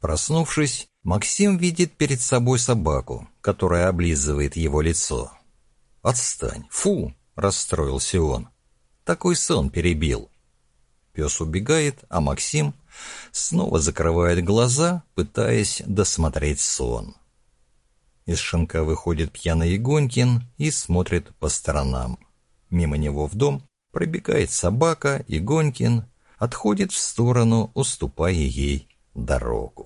Проснувшись, Максим видит перед собой собаку, которая облизывает его лицо. «Отстань! Фу!» — расстроился он. Такой сон перебил. Пес убегает, а Максим снова закрывает глаза, пытаясь досмотреть сон. Из шинка выходит пьяный Игонькин и смотрит по сторонам. Мимо него в дом пробегает собака, Игонькин отходит в сторону, уступая ей дорогу.